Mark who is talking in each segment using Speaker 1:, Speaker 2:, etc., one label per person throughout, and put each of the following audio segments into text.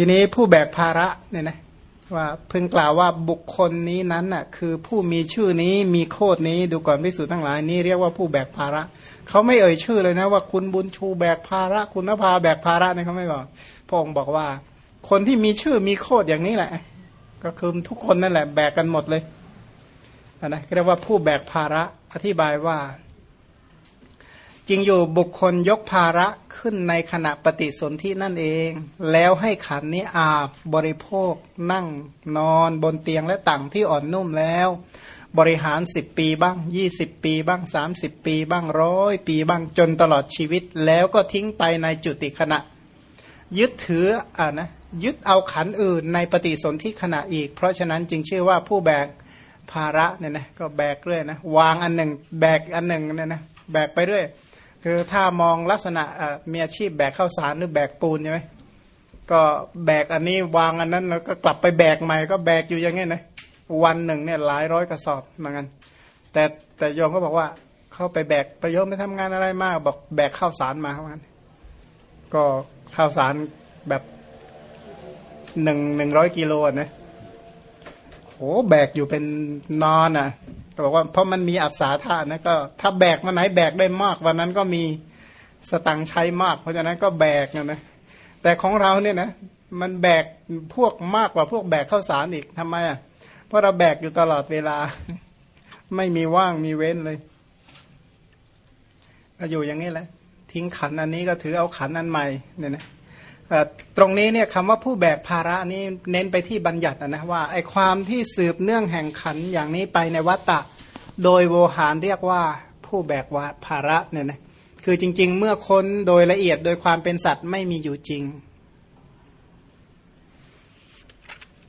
Speaker 1: ทีนี้ผู้แบกภาระเนี่ยนะว่าเพิ่งกล่าวว่าบุคคลนี้นั้นน่ะคือผู้มีชื่อนี้มีโคดนี้ดูก่อนพิสูจน์ทั้งหลายนี้เรียกว่าผู้แบกภาระเขาไม่เอ่ยชื่อเลยนะว่าคุณบุญชูแบกภาระ คุณนภาแบกภาระเนี่ยเขาไม่บอกพระองค์บอกว่า คนที่มีชื่อมีโคดอย่างนี้แหละ ก็คือทุกคนนั่นแหละแบกกันหมดเลยนะเรียกว่าผู้แบกภาระอธิบายว่า จริงอยู่บุคคลยกภาระขึ้นในขณะปฏิสนธินั่นเอง แล้วให้ขันนี้อาบบริโภคนั่งนอนบนเตียงและต่างที่อ่อนนุ่มแล้ว บริหารสิบปีบ้างยี่สิบปีบ้างสามสิบปีบ้างร้อยปีบ้างจนตลอดชีวิต แล้วก็ทิ้งไปในจุติขณะ ยึดถืออ่านะยึดเอาขันอื่นในปฏิสนธิขณะอีก เพราะฉะนั้นจึงชื่อว่าผู้แบกภาระเนี่ยนะก็แบกเรื่อยนะวางอันหนึ่งแบกอันหนึ่งเนี่ยนะแบกไปเรื่อย คือถ้ามองลักษณะมีอาชีพแบกข้าวสารหรือแบกปูนใช่ไหมก็แบกอันนี้วางอันนั้นแล้วก็กลับไปแบกใหม่ก็แบกอยู่อย่างงี้นะวันหนึ่งเนี่ยหลายร้อยกระสอบเหมือนกันแต่แต่โยมก็บอกว่าเข้าไปแบกประโยชน์ไปทำงานอะไรมาก บอกแบกข้าวสารมาเหมือนกันก็ข้าวสารแบบหนึ่งหนึ่งร้อยกิโลนะโอ้แบกอยู่เป็นนอนอะ บอกว่าเพราะมันมีอัศาธานะก็ถ้าแบกมาไหนแบกได้มากวันนั้นก็มีสตังใช้มาก เพราะฉะนั้นก็แบกนะนะแต่ของเราเนี่ยนะมันแบกพวกมากกว่าพวกแบกข้าวสารอีกทำไมอะเพราะเราแบกอยู่ตลอดเวลา ไม่มีว่างมีเว้นเลยก็อยู่อย่างนี้แหละ ทิ้งขันอันนี้ก็ถือเอาขันอันใหม่เนี่ยนะ ตรงนี้เนี่ยคำว่าผู้แบกภาระนี้เน้นไปที่บัญญัตินะว่าไอความที่สืบเนื่องแห่งขันอย่างนี้ไปในวัตตะ โดยโวหารเรียกว่าผู้แบกวาภาระเนี่ยนะคือจริง ๆ เมื่อค้นโดยละเอียดโดยความเป็นสัตว์ไม่มีอยู่จริง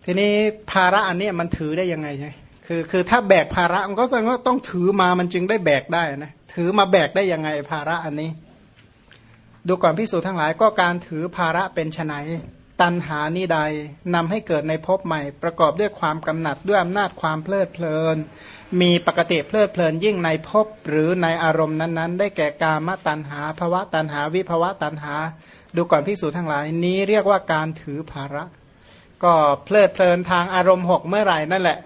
Speaker 1: ทีนี้ภาระอันนี้มันถือได้ยังไงใช่คือคือถ้าแบกภาระมันก็ต้องถือมามันจึงได้แบกได้นะถือมาแบกได้ยังไงภาระอันนี้ ดูก่อนพิสูจน์ทั้งหลายก็การถือภาระเป็นไนตันหานิใดนำให้เกิดในภพใหม่ ประกอบด้วยความกำหนัดด้วยอำนาจความเพลิดเพลิน มีปกติเพลิดเพลินยิ่งในภพหรือในอารมณ์นั้นๆ ได้แก่กามตันหาภวะตันหาวิภวะตันหา ดูก่อนพิสูจน์ทั้งหลาย นี้เรียกว่าการถือภาระ ก็เพลิดเพลินทางอารมณ์หกเมื่อไหร่นั่นแหละ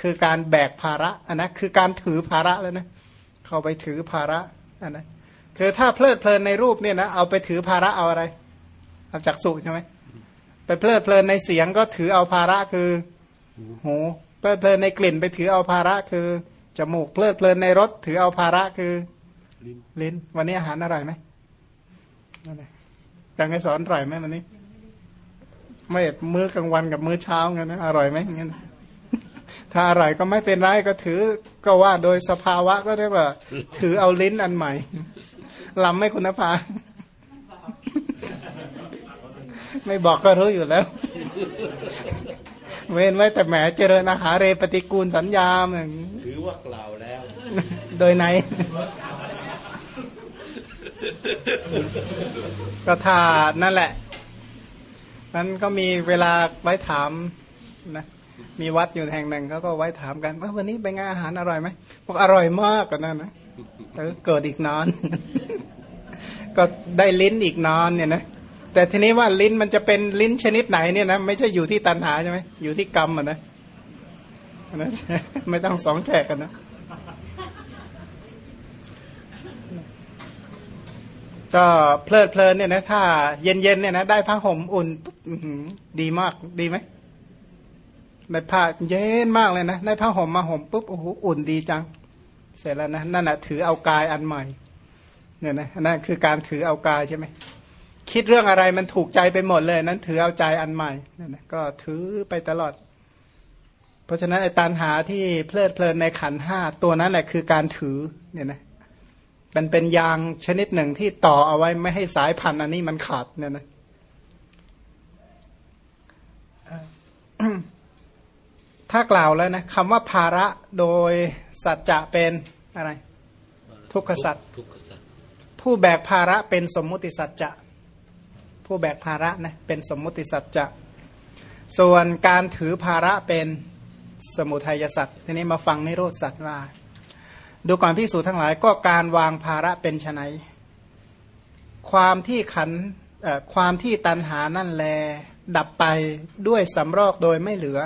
Speaker 1: คือการแบกภาระอันนะคือการถือภาระแล้วนะเข้าไปถือภาระอันนะ คือถ้าเพลิดเพลินในรูปเนี่ยนะเอาไปถือภาระเอาอะไรเอาจักสุใช่ไหมไปเพลิดเพลินในเสียงก็ถือเอาภาระคือหูเพลิดเพลินในกลิ่นไปถือเอาภาระคือจมูกเพลิดเพลินในรสถือเอาภาระคือลิ้นวันนี้อาหารอร่อยไหมจังไงสอนอร่อยไหมวันนี้ ไม่มื้อกลางวันกับมื้อเช้ากันนะอร่อยไหมงั้นถ้าอร่อยก็ไม่เป็นไรก็ถือก็ว่าโดยสภาวะก็เรียกว่า ถือเอาลิ้นอันใหม่ ลำไม่คุณภาพไม่บอกก็รู้อยู่แล้ว เว้นไว้แต่แหมเจริญอาหารเรปฏิกูลสัญญาเหมือน
Speaker 2: ถือว่ากล่าวแล้ว
Speaker 1: โดยไหนก็ถ้านั่นแหละ นั้นก็มีเวลาไว้ถามนะมีวัดอยู่แห่งหนึ่งเขาก็ไว้ถามกันว่าวันนี้เป็นไงอาหารอร่อยไหมบอกอร่อยมากกันนั่นนะ เกิดอีกนอนก็ได้ลิ้นอีกนอนเนี่ยนะแต่ทีนี้ว่าลิ้นมันจะเป็นลิ้นชนิดไหนเนี่ยนะไม่ใช่อยู่ที่ตันหาใช่ไหมอยู่ที่กรรมอะนะนะไม่ต้องสองแฉกกันนะก็เพลิดเพลินเนี่ยนะถ้าเย็นๆเนี่ยนะได้ผ้าห่มอุ่นดีมากดีไหมได้ผ้าเย็นมากเลยนะได้ผ้าห่มมาห่มปุ๊บโอ้โหอุ่นดีจัง เสร็จแล้วนะนั่นแหะถือเอากายอันใหม่เนี่ยนะนั่นคือการถือเอากายใช่ไหมคิดเรื่องอะไรมันถูกใจไปหมดเลย นั้นถือเอาใจอันใหม่นั่นนะก็ถือไปตลอด เพราะฉะนั้นไอ้ตันหาที่เพลิดเพลินในขันห้าตัวนั้นแหละคือการถือเนี่ยนะมันเป็นยางชนิดหนึ่งที่ต่อเอาไว้ไม่ให้สายพันธุ์อันนี้มันขาดเนี่ยนะ ถ้ากล่าวแล้วนะคำว่าภาระโดยสัจจะเป็นอะไร ทุกขสัจผู้แบกภาระเป็นสมมุติสัจจะผู้แบกภาระนะเป็นสมมุติสัจจะส่วนการถือภาระเป็นสมุทัยสัจทีนี้มาฟังในโรธสัจว่า ดูก่อนพิสูจน์ทั้งหลายก็การวางภาระเป็นไนความที่ขันความที่ตันหานั่นแล ดับไปด้วยสำรอกโดยไม่เหลือ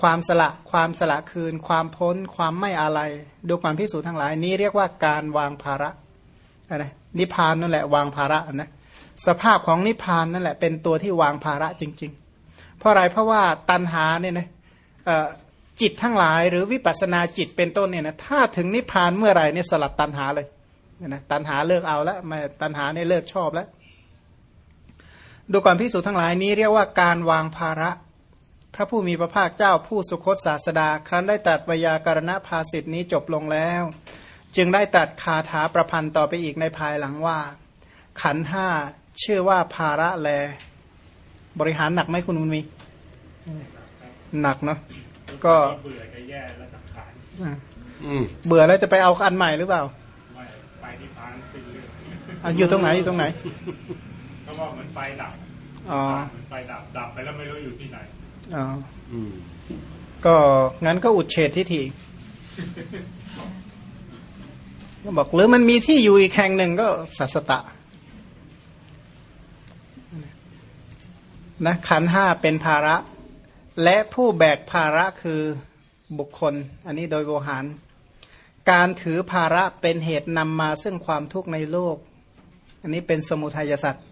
Speaker 1: ความสละ ความสละคืน ความพ้น ความไม่อะไรดูความพิสูจน์ทั้งหลายนี้เรียกว่าการวางภาระนะนิพพานนั่นแหละวางภาระนะสภาพของนิพพานนั่นแหละเป็นตัวที่วางภาระจริง ๆ เพราะอะไรเพราะว่าตัณหาเนี่ยนะจิตทั้งหลายหรือวิปัสนาจิตเป็นต้นเนี่ยนะถ้าถึงนิพพานเมื่อไหร่เนี่ยสลัดตัณหาเลยนะตัณหาเลิกเอาแล้วมาตัณหาเนี่ยเลิกชอบแล้วดูก่อนพิสูจน์ทั้งหลายนี้เรียกว่าการวางภาระ ระผู้มีพระภาคเจ้าผู้สุคตศาสดา ครั้นได้ตรัสวยากรณภาสิทธินี้จบลงแล้ว จึงได้ตรัสคาถาประพันธ์ต่อไปอีกในภายหลังว่า ขันห้าชื่อว่าภาระแล บริหารหนักไหมคุณมุนมี หนักเนาะก็
Speaker 2: เบื่อจะแย่และสังขาร
Speaker 1: เบื่อแล้วจะไปเอาอันใหม่หรือเปล่า
Speaker 2: ไม่ไปที่พานสิ้นเรื่อง
Speaker 1: ออยู่ตรงไหนอยู่ตรงไหน
Speaker 2: ก็ว่ามันไฟดับ
Speaker 1: อ๋อ
Speaker 2: มันไฟดับดับไปแล้วไม่รู้อยู่ที่ไหน
Speaker 1: อ๋อก็งั้นก็อุดเฉดที่ทีก็บอกหรือมันมีที่อยู่อีกแห่งหนึ่งก็สัสตะนะขันห้าเป็นภาระ และผู้แบกภาระคือบุคคล อันนี้โดยโวหาร การถือภาระเป็นเหตุนำมาซึ่งความทุกข์ในโลก อันนี้เป็นสมุทัยสัตว์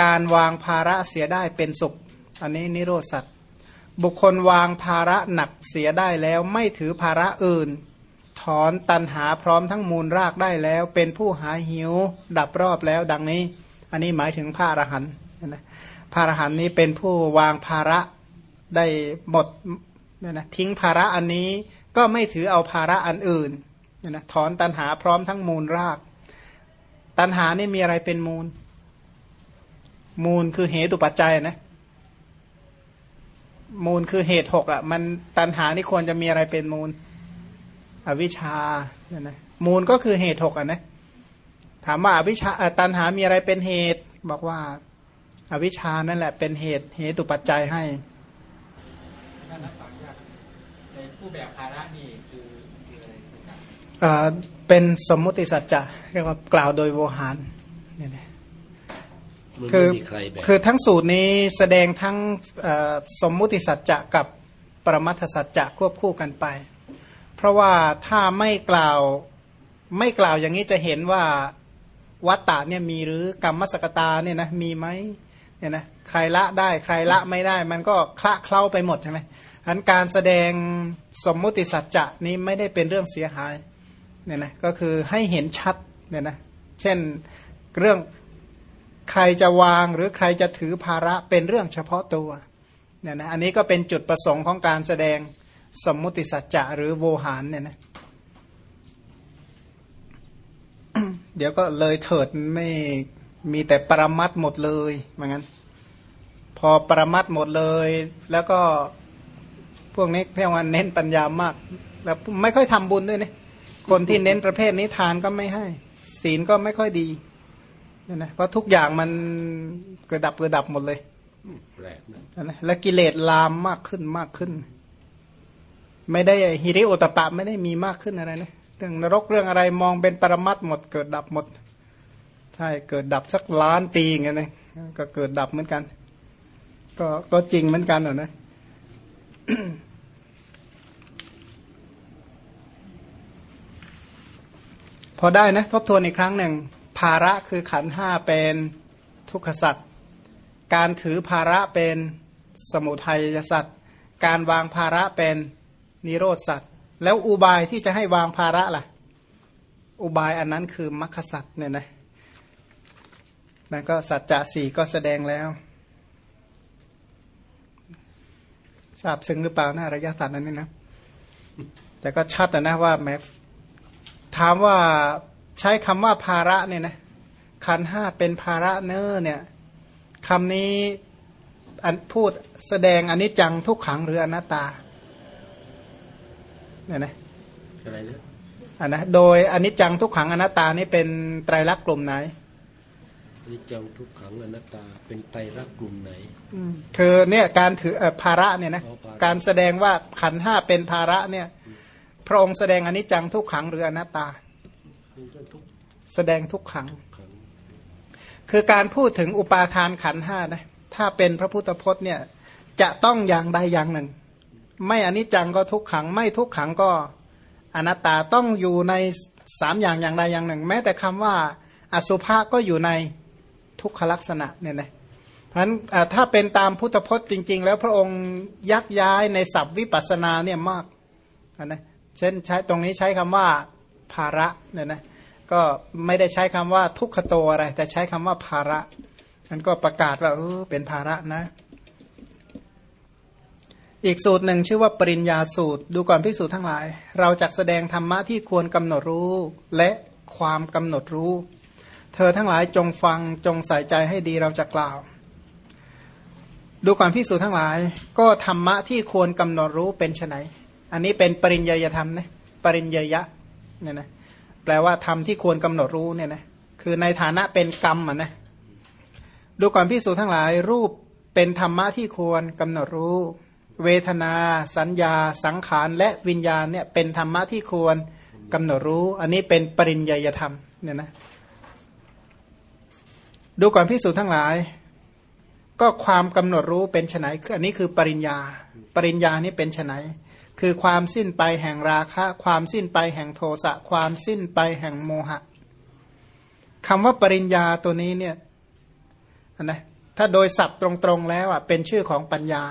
Speaker 1: การวางภาระเสียได้เป็นสุข อันนี้นิโรธสัตว์ บุคคลวางภาระหนักเสียได้แล้วไม่ถือภาระอื่น ถอนตันหาพร้อมทั้งมูลรากได้แล้ว เป็นผู้หาหิว ดับรอบแล้วดังนี้ อันนี้หมายถึงพระอรหันต์นะพระอรหันต์นี้เป็นผู้วางภาระได้หมดเนี่ยนะทิ้งภาระอันนี้ก็ไม่ถือเอาภาระอันอื่นเนี่ยนะถอนตันหาพร้อมทั้งมูลราก ตันหานี่มีอะไรเป็นมูล มูลคือเหตุปัจจัยนะ มูลคือเหตุหกอะ มันตันหานี่ควรจะมีอะไรเป็นมูล อวิชชาเนี่ยนะมูลก็คือเหตุหกอะนะถามว่าอวิชชาตันหามีอะไรเป็นเหตุ บอกว่า อวิชานั่นแหละเป็นเหตุเหตุปัจจัยให้
Speaker 3: ผู้แบกภาระนี่คือ
Speaker 1: เป็นสมมุติสัจจะเรียกว่ากล่าวโดยโวหารเนี่ยนะ คือคือทั้งสูตรนี้แสดงทั้งสมมุติสัจจะกับปรมัตสัจจะควบคู่กันไป เพราะว่าถ้าไม่กล่าวไม่กล่าวอย่างนี้จะเห็นว่าวัตตะเนี่ยมีหรือกรรมสกตาเนี่ยนะมีไหมเนี่ยนะใครละได้ใครละไม่ได้ มันก็คละเคล้าไปหมดใช่ไหมอันการแสดงสมมุติสัจจะนี้ไม่ได้เป็นเรื่องเสียหายเนี่ยนะก็คือให้เห็นชัดเนี่ยนะเช่นเรื่อง ใครจะวางหรือใครจะถือภาระเป็นเรื่องเฉพาะตัวเนี่ยนะอันนี้ก็เป็นจุดประสงค์ของการแสดงสมมุติสัจจะหรือโวหารเนี่ยนะเดี๋ยวก็เลยเถิดไม่มีแต่ปรมัดหมดเลยเหมือนกันพอปรมัดหมดเลย แล้วก็พวกนี้เรียกว่าเน้นปัญญามาก แล้วไม่ค่อยทำบุญด้วยเนี่ยคนที่เน้นประเภทนี้ทานก็ไม่ให้ ศีลก็ไม่ค่อยดี นะเพราะทุกอย่างมันเกิดดับเกิดดับหมดเลยแปลกนะและกิเลสลามมากขึ้นมากขึ้น ไม่ได้ฮิริโอตปะไม่ได้มีมากขึ้นอะไรนะเรื่องนรกเรื่องอะไรมองเป็นปรมัดหมด เกิดดับหมดใช่เกิดดับสักล้านปีอย่างเงี้ยนะก็เกิดดับเหมือนกัน ก็ก็จริงเหมือนกันเหรอนะพอได้นะ ทบทวนอีกครั้งหนึ่ง ภาระคือขันห้าเป็นทุกขสัตว์การถือภาระเป็นสมุทัยสัตว์การวางภาระเป็นนิโรธสัตว์แล้วอุบายที่จะให้วางภาระล่ะ อุบายอันนั้นคือมรรคสัตว์เนี่ยนะนั่นก็สัจจะสี่ก็แสดงแล้วทราบซึ้งหรือเปล่านะระยะตัดนั้นนี่นะ แต่ก็ชัดนะว่าแม้ถามว่า ใช้คำว่าภาระเนี่ยนะขันห้าเป็นภาระเนอเนี่ยคำนี้อันพูดแสดงอนิจจังทุกขังหรืออนัตตาเนี่ยนะอะไรนะอันนะโดยอนิจจังทุกขังอนัตตานี่เป็นไตรลักษณ์กลุ่มไหน
Speaker 4: นิจังทุกขังอนัตตาเป็นไตรลักษณ์กลุ่มไหน
Speaker 1: คือเนี่ยการถือภาระเนี่ยนะการแสดงว่าขันห้าเป็นภาระเนี่ย พระองค์แสดงอนิจจังทุกขังหรืออนัตตา แสดงทุกขัง คือการพูดถึงอุปาทานขันห้านะ ถ้าเป็นพระพุทธพจน์เนี่ย จะต้องอย่างใดอย่างหนึ่ง ไม่อนิจจังก็ทุกขัง ไม่ทุกขังก็อนัตตาต้องอยู่ในสามอย่างอย่างใดอย่างหนึ่ง แม้แต่คำว่า อสุภะก็อยู่ในทุกขลักษณะเนี่ยนะเพราะฉะนั้นอ่าถ้าเป็นตามพุทธพจน์จริง ๆ แล้วพระองค์ยักย้ายในศัพท์วิปัสสนาเนี่ยมากนะเช่นใช้ตรงนี้ใช้คำว่าภาระเนี่ยนะ ก็ไม่ได้ใช้คำว่าทุกขโตอะไร แต่ใช้คำว่าภาระมันก็ประกาศว่าเออเป็นภาระนะ อีกสูตรหนึ่งชื่อว่าปริญญาสูตร ดูก่อนพิสูจน์ทั้งหลาย เราจะแสดงธรรมะที่ควรกำหนดรู้ และความกำหนดรู้ เธอทั้งหลายจงฟังจงใส่ใจให้ดีเราจะกล่าว ดูก่อนพิสูจน์ทั้งหลาย ก็ธรรมะที่ควรกำหนดรู้เป็นไนอันนี้เป็นปริญญาธรรมนะปริญญยะเนี่ยนะ แปลว่าธรรมที่ควรกำหนดรู้เนี่ยนะคือในฐานะเป็นกรรมอะนะดูก่อนพิสูจทั้งหลายรูปเป็นธรรมะที่ควรกำหนดรู้ เวทนา สัญญา สังขารและวิญญาณเนี่ยเป็นธรรมะที่ควรกำหนดรู้ อันนี้เป็นปริญญาธรรมเนี่ยนะดูก่อนพิสูจทั้งหลาย ก็ความกำหนดรู้เป็นไฉนคืออันนี้คือปริญญา ปริญญานี่เป็นไฉน คือความสิ้นไปแห่งราคะ ความสิ้นไปแห่งโทสะ ความสิ้นไปแห่งโมหะคำว่าปริญญาตัวนี้เนี่ยนะถ้าโดยศัพท์ตรงๆแล้วอะเป็นชื่อของปัญญา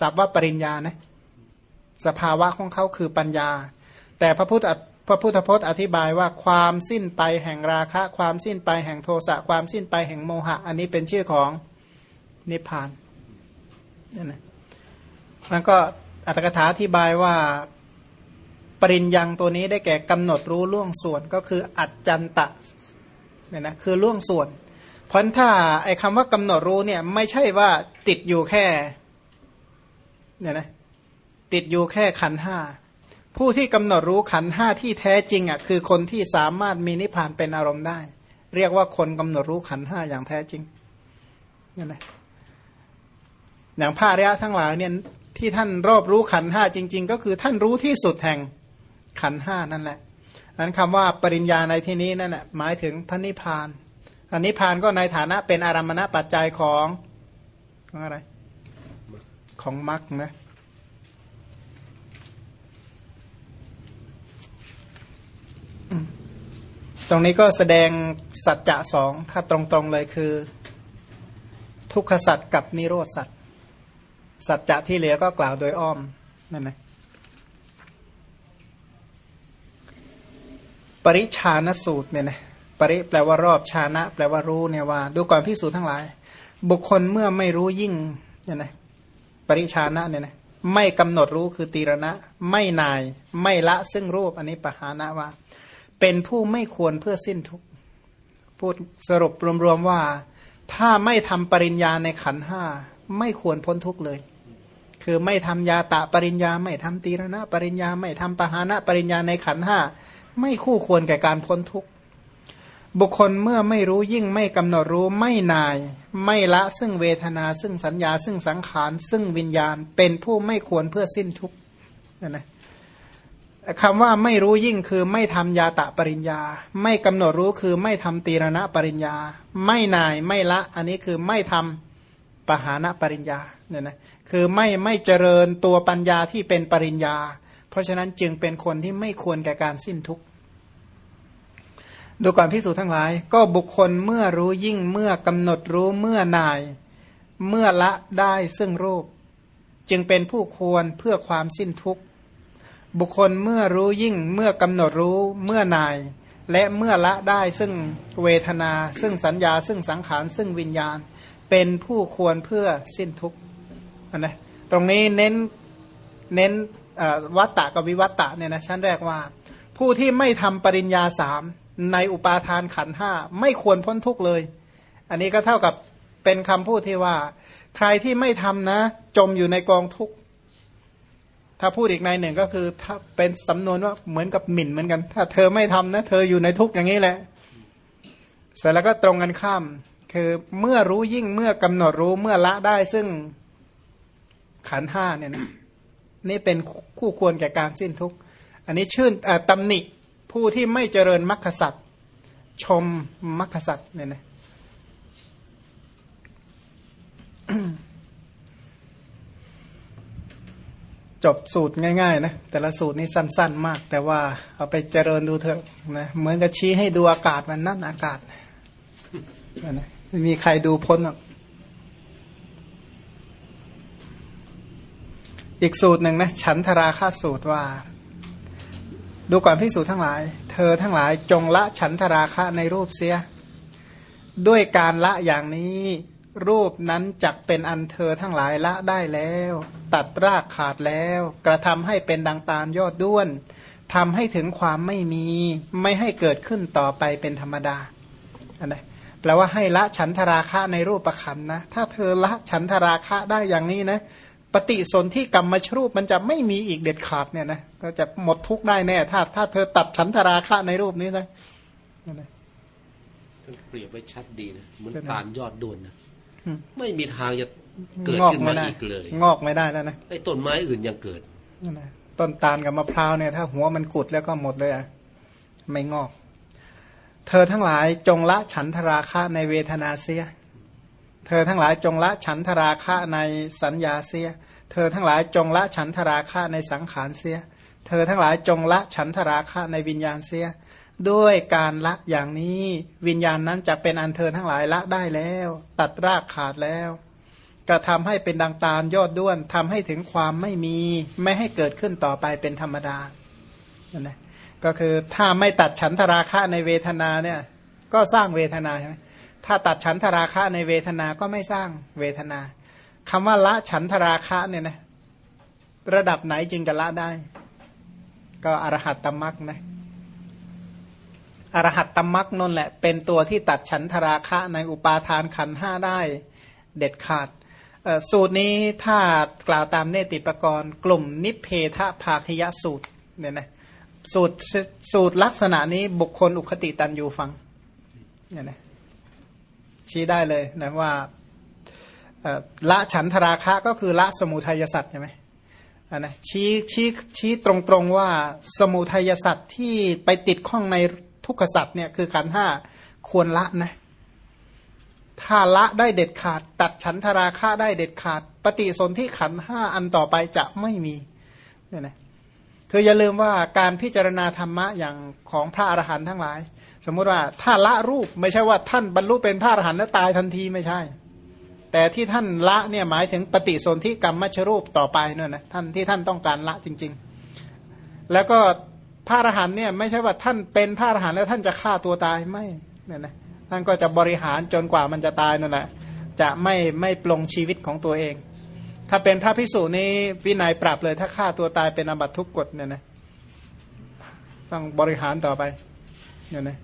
Speaker 1: ศัพท์ว่าปริญญานะสภาวะของเขาคือปัญญา แต่พระพุทธพระพุทธพจน์อธิบายว่าความสิ้นไปแห่งราคะ ความสิ้นไปแห่งโทสะความสิ้นไปแห่งโมหะ อันนี้เป็นชื่อของนิพพานนั่นนะมันก็ อัตถกถาอธิบายว่าปริญญังตัวนี้ได้แก่กำหนดรู้ล่วงส่วนก็คืออัจจันตะเนี่ยนะคือล่วงส่วน เพราะถ้าไอ้คำว่ากำหนดรู้เนี่ยไม่ใช่ว่าติดอยู่แค่เนี่ยนะติดอยู่แค่ขันห้าผู้ที่กำหนดรู้ขันห้าที่แท้จริงอะคือคนที่สามารถมีนิพพานเป็นอารมณ์ได้ เรียกว่าคนกำหนดรู้ขันห้าอย่างแท้จริงเนี่ยนะอย่างพระอริยะทั้งหลายเนี่ย ที่ท่านรอบรู้ขันห้าจริง ๆ ก็คือท่านรู้ที่สุดแห่งขันห้านั่นแหละนั้นคำว่าปริญญาในที่นี้นั่นแหละหมายถึงพระนิพพานอันนิพพานก็ในฐานะเป็นอารมณปัจจัยของของอะไร ของมรรคนะตรงนี้ก็แสดงสัจจะสองถ้าตรงๆเลยคือ ทุกขสัจกับนิโรธสัจ สัจจะที่เหลือก็กล่าวโดยอ้อมนั่นนะปริชานสูตรเนี่ยนะปริแปลว่ารอบชานะ แปลว่ารู้เนี่ยว่า ดูก่อนพิสูจน์ทั้งหลาย บุคคลเมื่อไม่รู้ยิ่งเนี่ยนะปริชานะเนี่ยนะไม่กำหนดรู้คือตีรณะ ไม่นาย ไม่ละซึ่งรูปอันนี้ปหานะว่า เป็นผู้ไม่ควรเพื่อสิ้นทุกพูดสรุปรวมๆว่า ถ้าไม่ทำปริญญาในขันห้าไม่ควรพ้นทุกเลย คือไม่ทำยาตะปริญญาไม่ทำตีรณะปริญญาไม่ทำปหานะปริญญาในขันห้าไม่คู่ควรแก่การพ้นทุกข์บุคคลเมื่อไม่รู้ยิ่งไม่กำหนดรู้ไม่นาย ไม่ละซึ่งเวทนาซึ่งสัญญาซึ่งสังขารซึ่งวิญญาณเป็นผู้ไม่ควรเพื่อสิ้นทุกข์นะคำว่าไม่รู้ยิ่งคือไม่ทำยาตะปริญญา ไม่กำหนดรู้คือไม่ทำตีรณะปริญญา ไม่นายไม่ละอันนี้คือไม่ทำ ปหานะปริญญาเนี่ยนะคือไม่ไม่เจริญตัวปัญญาที่เป็นปริญญา เพราะฉะนั้นจึงเป็นคนที่ไม่ควรแก่การสิ้นทุกข์ดูก่อนพิสูจน์ทั้งหลาย ก็บุคคลเมื่อรู้ยิ่งเมื่อกำหนดรู้เมื่อนาย เมื่อละได้ซึ่งรูป จึงเป็นผู้ควรเพื่อความสิ้นทุกข์บุคคลเมื่อรู้ยิ่งเมื่อกำหนดรู้เมื่อนาย และเมื่อละได้ซึ่งเวทนา ซึ่งสัญญา ซึ่งสังขารซึ่งวิญญาณ เป็นผู้ควรเพื่อสิ้นทุกข์นะตรงนี้เน้นเน้นวัตตะกับวิวัตตะเนี่ยนะชั้นแรกว่า ผู้ที่ไม่ทำปริญญาสามในอุปาทานขันห้าไม่ควรพ้นทุกข์เลย อันนี้ก็เท่ากับเป็นคำพูดที่ว่า ใครที่ไม่ทำนะ จมอยู่ในกองทุกข์ถ้าพูดอีกในหนึ่งก็คือถ้าเป็นสำนวนว่าเหมือนกับหมิ่นเหมือนกัน ถ้าเธอไม่ทำนะ เธออยู่ในทุกข์อย่างนี้แหละ เสร็จแล้วก็ตรงกันข้าม คือเมื่อรู้ยิ่งเมื่อกำหนดรู้เมื่อละได้ซึ่งขันห้าเนี่ยนะนี่เป็นคู่ควรแก่การสิ้นทุกข์อันนี้ชื่นตำหนิผู้ที่ไม่เจริญมรรคสัตว์ชมมรรคสัตว์เนี่ยนะจบสูตรง่ายๆนะแต่ละสูตรนี่สั้น ๆ มาก แต่ว่าเอาไปเจริญดูเถอะนะเหมือนกับชี้ให้ดูอากาศมันนั่นอากาศนะ ไม่มีใครดูพ้นหรอกอีกสูตรหนึ่งนะฉันทราคาสูตรว่า ดูก่อนพิสูจนทั้งหลาย เธอทั้งหลายจงละฉันทราคะในรูปเสีย ด้วยการละอย่างนี้รูปนั้นจักเป็นอันเธอทั้งหลายละได้แล้ว ตัดรากขาดแล้ว กระทำให้เป็นดังตาลยอดด้วนทำให้ถึงความไม่มี ไม่ให้เกิดขึ้นต่อไปเป็นธรรมดาอันไหน แปลว่าให้ละฉันทราคะในรูปประคำนะ ถ้าเธอละฉันทราคะได้อย่างนี้นะปฏิสนธิกรรมมชรูปมันจะไม่มีอีกเด็ดขาดเนี่ยนะก็จะหมดทุกข์ได้แน่ ถ้า ถ้าเธอตัดฉันทราคะในรูปนี้นะนั่นแหละ
Speaker 4: ท่านเปรียบไว้ชัดดีนะเหมือน
Speaker 1: ใช่ไหม
Speaker 4: ตาลยอดดวนนะ
Speaker 1: อืม
Speaker 4: ไม่มีทางจะเกิด
Speaker 1: งอก
Speaker 4: ขึ้น
Speaker 1: ไม่
Speaker 4: มา
Speaker 1: ได้
Speaker 4: อีกเลย
Speaker 1: งอกไม่ได้แล้วนะ
Speaker 4: ไอ้ต้นไม้อื่นยังเกิด
Speaker 1: นั่นนะต้นตาลกับมะพร้าวเนี่ยถ้าหัวมันกุดแล้วก็หมดเลยอะไม่งอก เธอทั้งหลายจงละฉันทราคะในเวทนาเสีย เธอทั้งหลายจงละฉันทราคะในสัญญาเสีย เธอทั้งหลายจงละฉันทราคะในสังขารเสีย เธอทั้งหลายจงละฉันทราคะในวิญญาณเสีย ด้วยการละอย่างนี้วิญญาณนั้นจะเป็นอันเธอทั้งหลายละได้แล้ว ตัดรากขาดแล้วกระทำให้เป็นดังตาลยอดด้วนทำให้ถึงความไม่มี ไม่ให้เกิดขึ้นต่อไปเป็นธรรมดานั่นนะ ก็คือถ้าไม่ตัดฉันทราคะในเวทนาเนี่ยก็สร้างเวทนาใช่ไหมถ้าตัดฉันทราคะในเวทนาก็ไม่สร้างเวทนาคำว่าละฉันทราคะเนี่ยนะระดับไหนจึงจะละได้ ก็อรหัตตมักนะอรหัตตมักนั่นแหละ เป็นตัวที่ตัดฉันทราคะในอุปาทานขันห้าได้เด็ดขาดสูตรนี้ถ้ากล่าวตามเนติปกรณ์ กลุ่มนิเพทภาคยสูตรเนี่ยนะ สูตรสูตรลักษณะนี้บุคคลอุคติตันยูฟังเนี่ยนะชี้ได้เลยนะว่าละฉันทราคะก็คือละสมุทัยสัตว์ใช่ไหมอะนะชี้ชี้ชี้ตรงๆว่าสมุทัยสัตว์ที่ไปติดข้องในทุกขสัตว์เนี่ยคือขันห้าควรละนะถ้าละได้เด็ดขาด ตัดฉันทราคะได้เด็ดขาด ปฏิสนธิขันห้าอันต่อไปจะไม่มีเนี่ยนะ คืออย่าลืมว่าการพิจารณาธรรมะอย่างของพระอรหันต์ทั้งหลาย สมมุติว่าถ้าละรูปไม่ใช่ว่าท่านบรรลุเป็นพระอรหันต์แล้วตายทันทีไม่ใช่ แต่ที่ท่านละเนี่ยหมายถึงปฏิสนธิกรรมมชรูปต่อไปเนี่ยนะท่านที่ท่านต้องการละจริง ๆ แล้วก็พระอรหันต์เนี่ยไม่ใช่ว่าท่านเป็นพระอรหันต์แล้วท่านจะฆ่าตัวตายไม่เนี่ยนะท่านก็จะบริหารจนกว่ามันจะตายนั่นแหละจะไม่ไม่ปลงชีวิตของตัวเอง ถ้าเป็นพระพิสูจนี้วินัยปรับเลย ถ้าฆ่าตัวตายเป็นอบัตทุกกฎเนี่ยนะต้องบริหารต่อไปเนี่ยนะ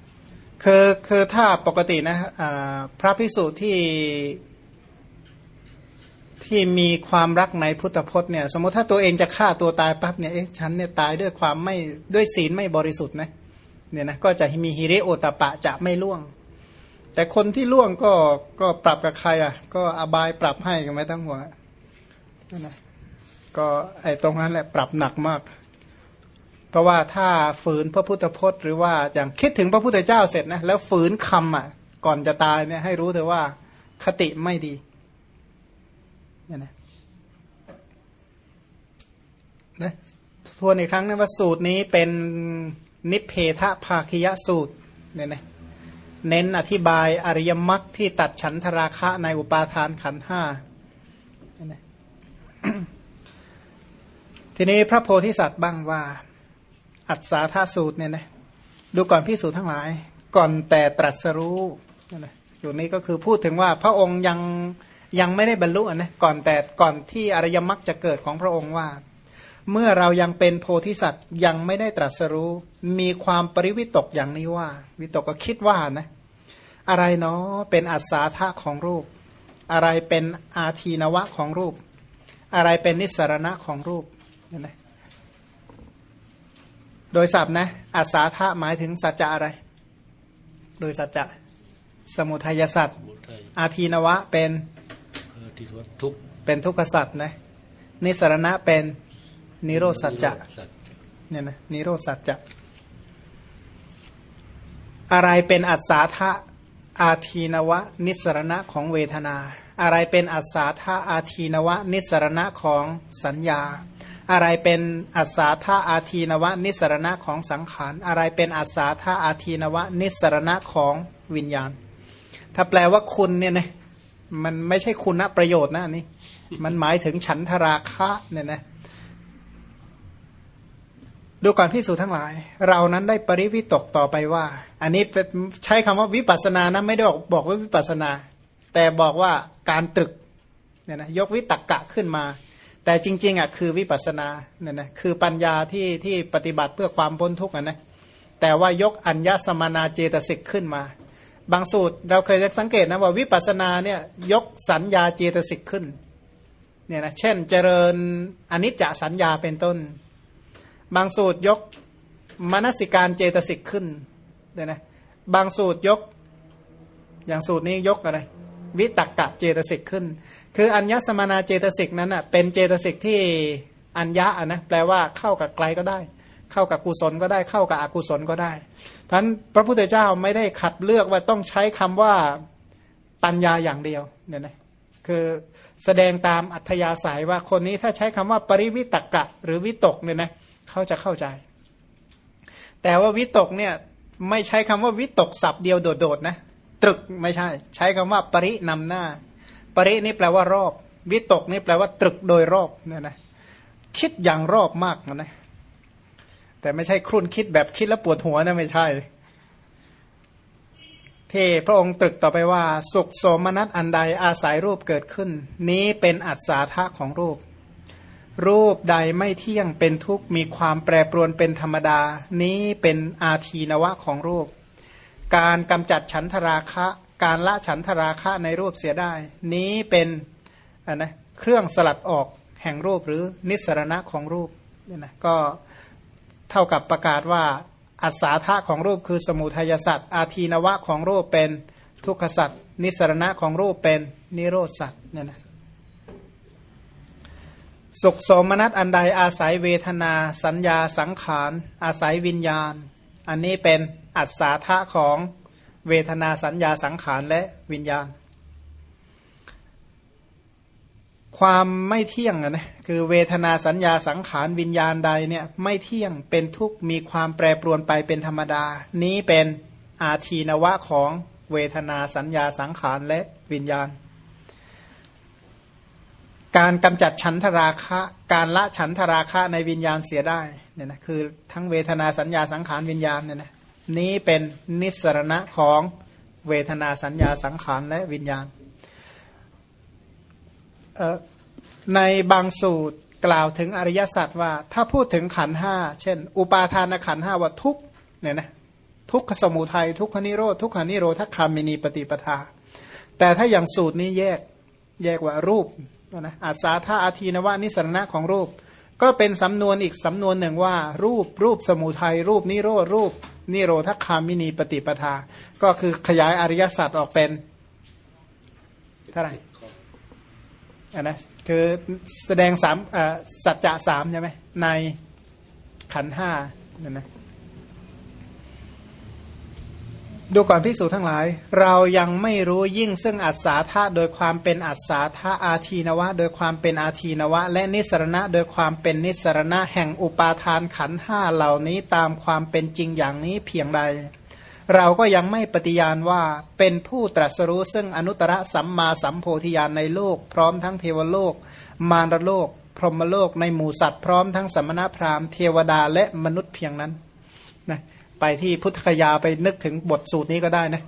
Speaker 1: คือคือถ้าปกตินะพระพิสูจน์ที่ที่มีความรักในพุทธพจน์เนี่ย สมมติถ้าตัวเองจะฆ่าตัวตายปั๊บเนี่ยเอ๊ะฉันเนี่ยตายด้วยความไม่ด้วยศีลไม่บริสุทธิ์นะเนี่ยนะก็จะมีฮิริโอตปะจะไม่ล่วง แต่คนที่ล่วงก็ก็ปรับกับใครอะ ก็อบายปรับให้ก็ไม่ต้องห่วง นะก็ไอ้ตรงนั้นแหละปรับหนักมาก เพราะว่าถ้าฝืนพระพุทธพจน์หรือว่าอย่างคิดถึงพระพุทธเจ้าเสร็จนะแล้วฝืนคำอะ ก่อนจะตายเนี่ยให้รู้เถอะว่าคติไม่ดีเนี่ยนะนะทวนอีกครั้งนะว่าสูตรนี้เป็นนิเพทภาคิยสูตรเนี่ยนะเน้นอธิบายอริยมรรคที่ตัดฉันทราคะในอุปาทานขันห้า ทีนี้พระโพธิสัตว์บ้างว่า อัศาธาสูตรเนี่ยนะดูก่อนพิสูจน์ทั้งหลาย ก่อนแต่ตรัสรู้นั่นนะสูตรนี้ก็คือพูดถึงว่าพระองค์ยังยังไม่ได้บรรลุอะนะก่อนแต่ก่อนที่อริยมรรคจะเกิดของพระองค์ว่า เมื่อเรายังเป็นโพธิสัตว์ยังไม่ได้ตรัสรู้ มีความปริวิตกอย่างนี้ว่า วิตกก็คิดว่านะ อะไรเนาะเป็นอัศาธาของรูป อะไรเป็นอาทีนวะของรูป อะไรเป็นนิสรณะของรูปเห็นไหมโดยศัพท์นะอัศาธาหมายถึงสัจจะอะไร โดยสัจจะสมุทัยสัตว์
Speaker 4: สมุทัย
Speaker 1: อาทีนวะเป็น
Speaker 4: เออที่ว่าทุกข์
Speaker 1: เป็นทุกขสัตว์นะนิสรณะเป็นนิโรธสัจจะ
Speaker 4: สัจจะ
Speaker 1: เนี่ยนะนิโรธสัจจะอะไรเป็นอัศาธะอาทีนวะ นิสรณะของเวทนา อะไรเป็นอัศาธาอาทีนวะนิสรณะของสัญญา อะไรเป็นอัศาธาอาทีนวะนิสรณะของสังขาร อะไรเป็นอัศาธาอาทีนวะนิสรณะของวิญญาณ ถ้าแปลว่าคุณเนี่ยนะมันไม่ใช่คุณประโยชน์นะอันนี่มันหมายถึงฉันทราคะเนี่ยนะดูก่อนพิสูจทั้งหลาย เรานั้นได้ปริวิตกต่อไปว่า อันนี้ใช้คำว่าวิปัสสนานะไม่ได้บอกบอกว่าวิปัสสนา แต่บอกว่า การตรึกเนี่ยนะยกวิตกกะขึ้นมา แต่จริง ๆอะคือวิปัสนาเนี่ยนะคือปัญญาที่ที่ปฏิบัติเพื่อความพ้นทุกข์นะแต่ว่ายกอัญญสมานาเจตสิกขึ้นมา บางสูตรเราเคยสังเกตนะว่าวิปัสสนาเนี่ยยกสัญญาเจตสิกขึ้นเนี่ยนะเช่นเจริญอนิจจสัญญาเป็นต้น บางสูตรยกมนสิการเจตสิกขึ้นเนี่ยนะบางสูตรยกอย่างสูตรนี้ยกอะไร วิตกกะเจตสิกขึ้น คืออัญญสมนาเจตสิกนั้นอะเป็นเจตสิกที่อัญญะนะแปลว่าเข้ากับไกลก็ได้ เข้ากับกุศลก็ได้เข้ากับอกุศลก็ได้เพราะพระพุทธเจ้าไม่ได้ขัดเลือกว่าต้องใช้คำว่าปัญญาอย่างเดียวเนี่ยนะคือแสดงตามอัธยาศัยว่าคนนี้ถ้าใช้คำว่าปริวิตกะ หรือวิตกเนี่ยนะเขาจะเข้าใจ แต่ว่าวิตกเนี่ยไม่ใช้คำว่าวิตกศัพท์เดียวโดดๆนะ ตรึกไม่ใช่ ใช้คำว่าปรินำหน้า ปรินี่แปลว่ารอบ วิตกนี่แปลว่าตรึกโดยรอบเนี่ยนะคิดอย่างรอบมากนะแต่ไม่ใช่ครุ่นคิดแบบคิดแล้วปวดหัวนะไม่ใช่เทพระองค์ตรึกต่อไปว่า สุขโสมนัสอันใดอาศัยรูปเกิดขึ้น นี้เป็นอัศาธาของรูป รูปใดไม่เที่ยงเป็นทุกข์มีความแปรปรวนเป็นธรรมดา นี้เป็นอาทีนวะของรูป การกำจัดฉันทราคะ การละฉันทราคะในรูปเสียได้ นี้เป็นนนะเครื่องสลัดออกแห่งรูปหรือนิสรณะของรูปเนี่ยนะก็เท่ากับประกาศว่าอัศาธาของรูปคือสมุทัยสัตว์อาทีนวะของรูปเป็นทุกขสัตว์นิสรณะของรูปเป็นนิโรธสัตว์เนี่ยนะสุขสมนัตอันใดอาศัยเวทนา สัญญาสังขาร อาศัยวิญญาณ อันนี้เป็น อัศาธะของเวทนาสัญญาสังขารและวิญญาณ ความไม่เที่ยงนะคือเวทนาสัญญาสังขารวิญญาณใดเนี่ยไม่เที่ยงเป็นทุกข์มีความแปรปรวนไปเป็นธรรมดา นี้เป็นอาทีนวะของเวทนาสัญญาสังขารและวิญญาณ การกำจัดฉันทราคะ การละฉันทราคะในวิญญาณเสียได้เนี่ยนะคือทั้งเวทนาสัญญาสังขารวิญญาณเนี่ยนะ นี้เป็นนิสรณะของเวทนาสัญญาสังขารและวิญญาณ ในบางสูตรกล่าวถึงอริยสัจว่า ถ้าพูดถึงขันห้าเช่น อุปาทานขันห้าว่าทุกเนี่ยนะทุกขสมุทัยทุกขนิโรธทุกขนิโรธคามินีปฏิปทา แต่ถ้าอย่างสูตรนี้แยกแยกว่ารูปนะอาสาธาอาทีนวานิสรณะของรูป ก็เป็นสำนวนอีกสำนวนหนึ่งว่า รูปรูปสมุทัยรูปนิโรธรูป นิโรธคามินีปฏิปทา ก็คือขยายอริยสัจออกเป็นเท่าไหร่อันนะคือแสดงสามสัจจะสามใช่ไหมในขันห้านั่นนะ ดูก่อนพิสูจทั้งหลาย เรายังไม่รู้ยิ่งซึ่งอัศาธาโดยความเป็นอัศาธาอาทีนวะ โดยความเป็นอาทีนวะ และนิสรณะ โดยความเป็นนิสรณะ แห่งอุปาทานขันห้าเหล่านี้ตามความเป็นจริงอย่างนี้เพียงใด เราก็ยังไม่ปฏิญาณว่าเป็นผู้ตรัสรู้ซึ่งอนุตตรสัมมาสัมโพธิญาณในโลก พร้อมทั้งเทวโลก มารโลก พรหมโลกในหมู่สัตว์พร้อมทั้งสมณพราหมณ์เทวดาและมนุษย์เพียงนั้นนะ ไปที่พุทธคยาไปนึกถึงบทสูตรนี้ก็ได้นะ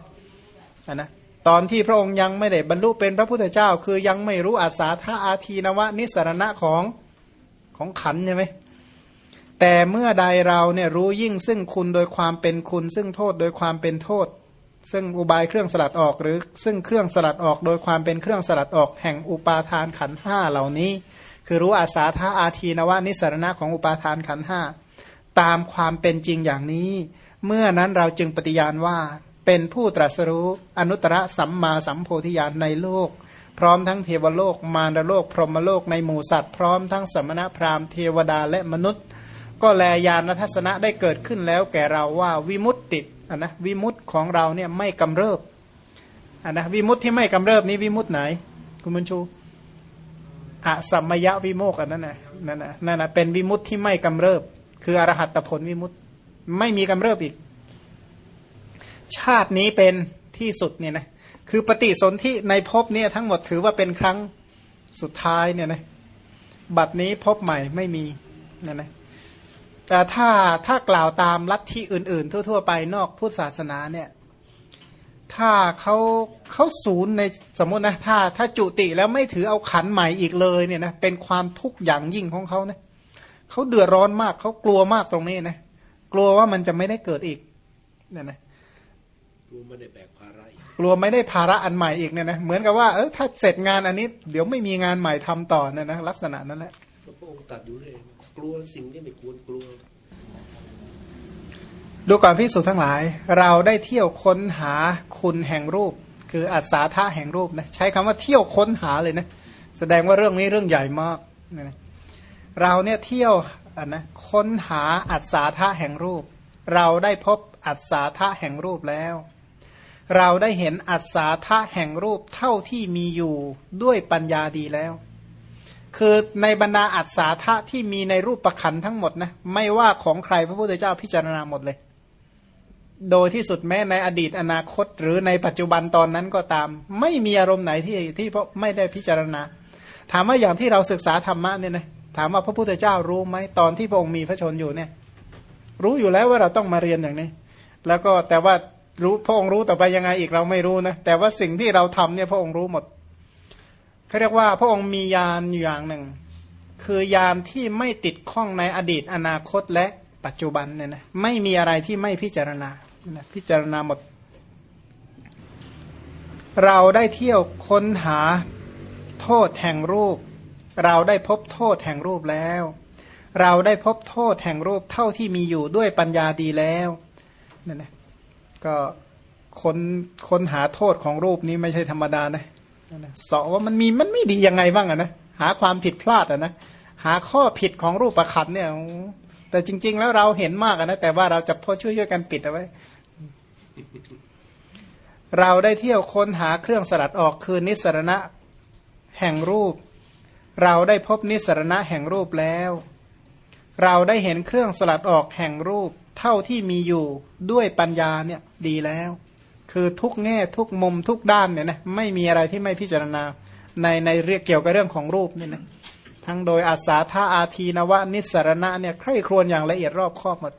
Speaker 1: นนะตอนที่พระองค์ยังไม่ได้บรรลุเป็นพระพุทธเจ้า คือยังไม่รู้อาสาธาอาทีนวะนิสรณะของของขันใช่ไหมแต่เมื่อใดเราเนี่ยรู้ยิ่งซึ่งคุณโดยความเป็นคุณ ซึ่งโทษโดยความเป็นโทษ ซึ่งอุบายเครื่องสลัดออกหรือ ซึ่งเครื่องสลัดออกโดยความเป็นเครื่องสลัดออกแห่งอุปาทานขันห้าเหล่านี้ คือรู้อาสาธาอาทีนวะนิสรณะของอุปาทานขันห้า ตามความเป็นจริงอย่างนี้ เมื่อนั้นเราจึงปฏิญาณว่าเป็นผู้ตรัสรู้อนุตตรสัมมาสัมโพธิญาณในโลก พร้อมทั้งเทวโลกมารโลก พรหมโลกในหมู่สัตว์ พร้อมทั้งสมณพราหมณ์เทวดาและมนุษย์ ก็แลยานทัศนะได้เกิดขึ้นแล้วแก่เราว่าวิมุตติอะนะวิมุตของเราเนี่ยไม่กำเริบอะนะวิมุตที่ไม่กำเริบนี้วิมุตไหน คุณบุญชูอะสัมมยวิโมกข์อันนั้นนะนั่นนะนั่นนะเป็นวิมุตที่ไม่กำเริบ คืออรหัตผลวิมุตติไม่มีกำเริบอีก ชาตินี้เป็นที่สุดเนี่ยนะคือปฏิสนธิในภพเนี่ยทั้งหมดถือว่าเป็นครั้งสุดท้ายเนี่ยนะบัดนี้พบใหม่ไม่มีเนี่ยนะแต่ถ้าถ้ากล่าวตามลัทธิอื่น ๆ ทั่ว ๆ ไปนอกพุทธศาสนาเนี่ย ถ้าเขาเขาศูนย์ในสมมตินะถ้า ถ้าจุติแล้วไม่ถือเอาขันใหม่อีกเลยเนี่ยนะเป็นความทุกข์อย่างยิ่งของเขานะเขาเดือดร้อนมากเขากลัวมากตรงนี้นะกลัวว่ามันจะไม่ได้เกิดอีกเนี่ยนะ
Speaker 4: รู้ไม่ได้แบกภาระอีก
Speaker 1: กลัวไม่ได้ภาระอันใหม่อีกเนี่ยนะเหมือนกับว่าเออถ้าเสร็จงานอันนี้ เดี๋ยวไม่มีงานใหม่ทำต่อเนี่ยนะลักษณะนั้นแหละ
Speaker 4: พระองค์ตรัดอยู่เลยกลัวสิ่งที่ไม่ควรกลัว
Speaker 1: ดูก่อนพิสูจน์ทั้งหลาย เราได้เที่ยวค้นหาคุณแห่งรูป คืออัศาธาแห่งรูปนะใช้คำว่าเที่ยวค้นหาเลยนะแสดงว่าเรื่องนี้เรื่องใหญ่มากนะนะ เราเนี่ยเที่ยวนะค้นหาอัศาธาแห่งรูป เราได้พบอัศาธาแห่งรูปแล้ว เราได้เห็นอัศาธาแห่งรูปเท่าที่มีอยู่ด้วยปัญญาดีแล้ว คือในบรรดาอัศาธาที่มีในรูปประคันทั้งหมดนะไม่ว่าของใครพระพุทธเจ้าพิจารณาหมดเลย โดยที่สุดแม้ในอดีตอนาคต หรือในปัจจุบันตอนนั้นก็ตาม ไม่มีอารมณ์ไหนที่ที่พระไม่ได้พิจารณา ถามว่าอย่างที่เราศึกษาธรรมะเนี่ยนะ ถามว่าพระพุทธเจ้ารู้ไหมตอนที่พระองค์มีพระชนอยู่เนี่ย รู้อยู่แล้วว่าเราต้องมาเรียนอย่างนี้ แล้วก็แต่ว่ารู้พระองค์รู้ต่อไปยังไงอีกเราไม่รู้นะแต่ว่าสิ่งที่เราทำเนี่ยพระองค์รู้หมดเขาเรียกว่าพระองค์มียานอยู่อย่างหนึ่ง คือยานที่ไม่ติดข้องในอดีตอนาคตและปัจจุบันเนี่ยนะไม่มีอะไรที่ไม่พิจารณานะพิจารณาหมด เราได้เที่ยวค้นหาโทษแห่งรูป เราได้พบโทษแห่งรูปแล้ว เราได้พบโทษแห่งรูปเท่าที่มีอยู่ด้วยปัญญาดีแล้วนั่นนะก็ค้นค้นหาโทษของรูปนี้ไม่ใช่ธรรมดานะนั่นนะสอว่ามันมีมันไม่ดียังไงบ้างอะนะหาความผิดพลาดอะนะหาข้อผิดของรูปประคันเนี่ย แต่จริง ๆ แล้วเราเห็นมากอะนะแต่ว่าเราจะพอช่วยช่วยกันปิดเอาไว้ เราได้เที่ยวค้นหาเครื่องสลัดออกคือนิสรณะแห่งรูป เราได้พบนิสรณะแห่งรูปแล้ว เราได้เห็นเครื่องสลัดออกแห่งรูป เท่าที่มีอยู่ด้วยปัญญาเนี่ยดีแล้ว คือทุกแง่ทุกมุมทุกด้านเนี่ยนะไม่มีอะไรที่ไม่พิจารณาในในเรียกเกี่ยวกับเรื่องของรูปเนี่ยนะทั้งโดยอาสาธาอาทีนวะนิสรณะเนี่ยใคร่ครวญอย่างละเอียดรอบคอบหมด